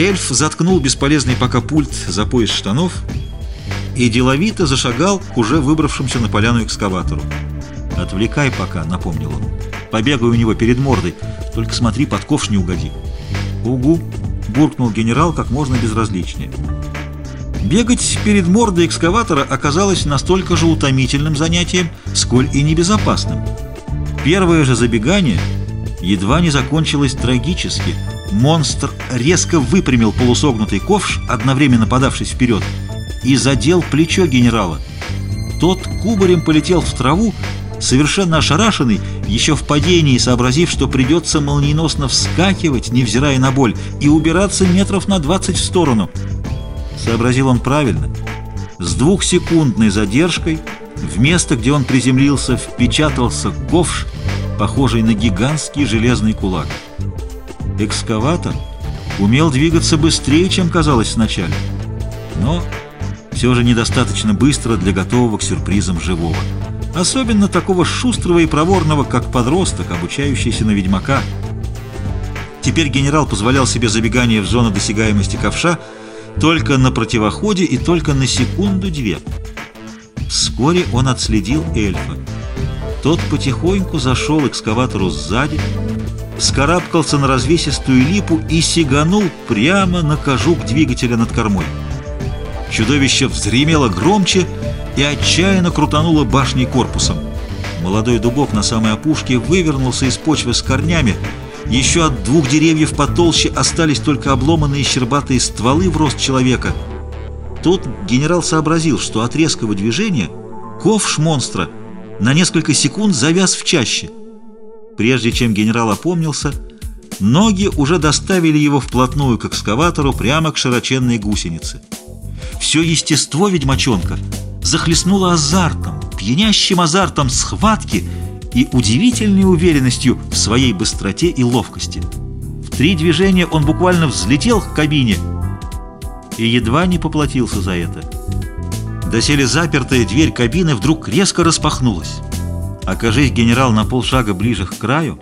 Эльф заткнул бесполезный пока пульт за пояс штанов и деловито зашагал к уже выбравшемуся на поляну экскаватору. «Отвлекай пока», — напомнил он. «Побегай у него перед мордой, только смотри, под ковш не угоди». «Угу», — буркнул генерал как можно безразличнее. Бегать перед мордой экскаватора оказалось настолько же утомительным занятием, сколь и небезопасным. Первое же забегание едва не закончилось трагически. Монстр резко выпрямил полусогнутый ковш, одновременно подавшись вперед, и задел плечо генерала. Тот кубарем полетел в траву, совершенно ошарашенный, еще в падении сообразив, что придется молниеносно вскакивать, невзирая на боль, и убираться метров на 20 в сторону. Сообразил он правильно. С двухсекундной задержкой в место, где он приземлился, впечатался ковш, похожий на гигантский железный кулак. Экскаватор умел двигаться быстрее, чем казалось сначала, но все же недостаточно быстро для готового к сюрпризам живого. Особенно такого шустрого и проворного, как подросток, обучающийся на ведьмака. Теперь генерал позволял себе забегание в зону досягаемости ковша только на противоходе и только на секунду-две. Вскоре он отследил эльфа. Тот потихоньку зашел экскаватору сзади, вскарабкался на развесистую липу и сиганул прямо на кожух двигателя над кормой. Чудовище взремело громче и отчаянно крутануло башней корпусом. Молодой дубок на самой опушке вывернулся из почвы с корнями. Еще от двух деревьев потолще остались только обломанные щербатые стволы в рост человека. Тут генерал сообразил, что от резкого движения ковш монстра на несколько секунд завяз в чаще. Прежде чем генерал опомнился, ноги уже доставили его вплотную к экскаватору прямо к широченной гусенице. Все естество ведьмачонка захлестнуло азартом, пьянящим азартом схватки и удивительной уверенностью в своей быстроте и ловкости. В три движения он буквально взлетел к кабине и едва не поплатился за это. Доселе запертая дверь кабины вдруг резко распахнулась. Окажись генерал на полшага ближе к краю,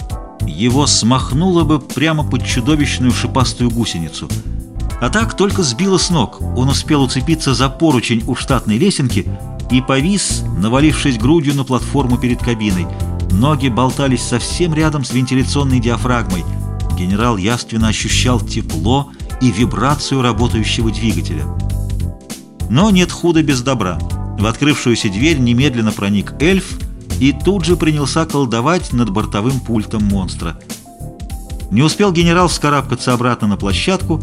его смахнуло бы прямо под чудовищную шипастую гусеницу — а так только сбило с ног. Он успел уцепиться за поручень у штатной лесенки и повис, навалившись грудью на платформу перед кабиной. Ноги болтались совсем рядом с вентиляционной диафрагмой. Генерал явственно ощущал тепло и вибрацию работающего двигателя. Но нет худа без добра. В открывшуюся дверь немедленно проник эльф и тут же принялся колдовать над бортовым пультом монстра. Не успел генерал вскарабкаться обратно на площадку,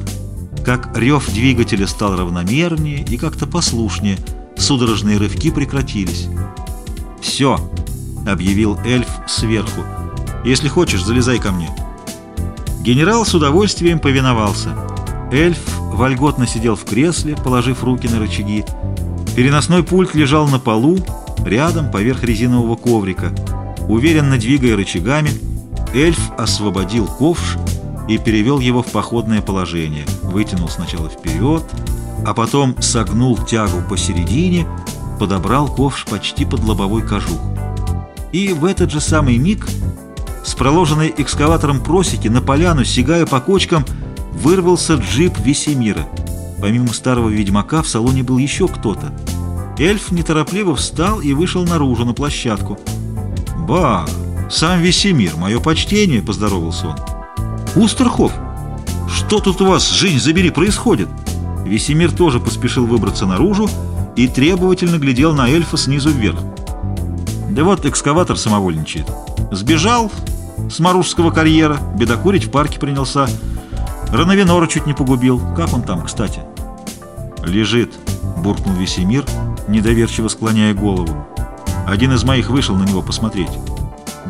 как рев двигателя стал равномернее и как-то послушнее, судорожные рывки прекратились. «Все!» — объявил эльф сверху. «Если хочешь, залезай ко мне». Генерал с удовольствием повиновался. Эльф вольготно сидел в кресле, положив руки на рычаги. Переносной пульт лежал на полу, рядом, поверх резинового коврика. Уверенно двигая рычагами, эльф освободил ковш и перевел его в походное положение. Вытянул сначала вперед, а потом согнул тягу посередине, подобрал ковш почти под лобовой кожух. И в этот же самый миг с проложенной экскаватором просеки на поляну, сигая по кочкам, вырвался джип Весемира. Помимо старого ведьмака в салоне был еще кто-то. Эльф неторопливо встал и вышел наружу на площадку. «Ба! Сам Весемир, мое почтение!» — поздоровался он. «Устерхов, что тут у вас, жизнь забери, происходит?» Весемир тоже поспешил выбраться наружу и требовательно глядел на эльфа снизу вверх. Да вот экскаватор самовольничает. Сбежал с Марушского карьера, бедокурить в парке принялся. Рановинора чуть не погубил. Как он там, кстати? «Лежит», — буркнул Весемир, недоверчиво склоняя голову. Один из моих вышел на него посмотреть.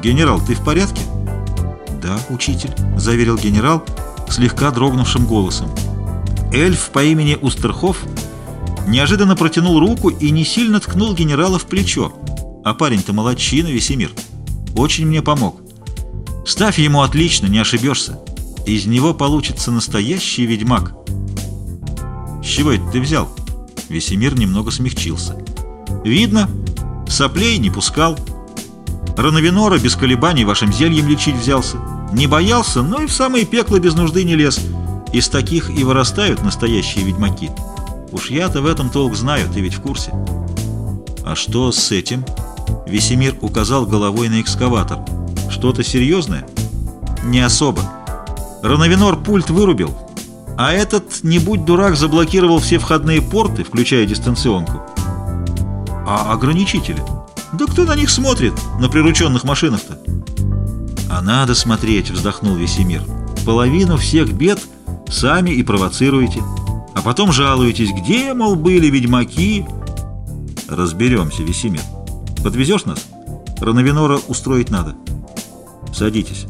«Генерал, ты в порядке?» «Да, учитель», — заверил генерал слегка дрогнувшим голосом. Эльф по имени Устерхоф неожиданно протянул руку и не сильно ткнул генерала в плечо. А парень-то молодчина, Весемир. Очень мне помог. Ставь ему отлично, не ошибешься. Из него получится настоящий ведьмак. С чего это ты взял? Весемир немного смягчился. Видно, соплей не пускал. Рановинора без колебаний вашим зельем лечить взялся. Не боялся, но и в самое пекло без нужды не лез. Из таких и вырастают настоящие ведьмаки. Уж я-то в этом толк знаю, ты ведь в курсе. А что с этим? Весемир указал головой на экскаватор. Что-то серьезное? Не особо. Рановинор пульт вырубил, а этот, не будь дурак, заблокировал все входные порты, включая дистанционку. А ограничители? Да кто на них смотрит, на прирученных машинах-то? А надо смотреть, вздохнул Весемир. Половину всех бед сами и провоцируете. А потом жалуетесь, где, мол, были ведьмаки. Разберемся, Весемир. Подвезешь нас? Рановинора устроить надо. Садитесь.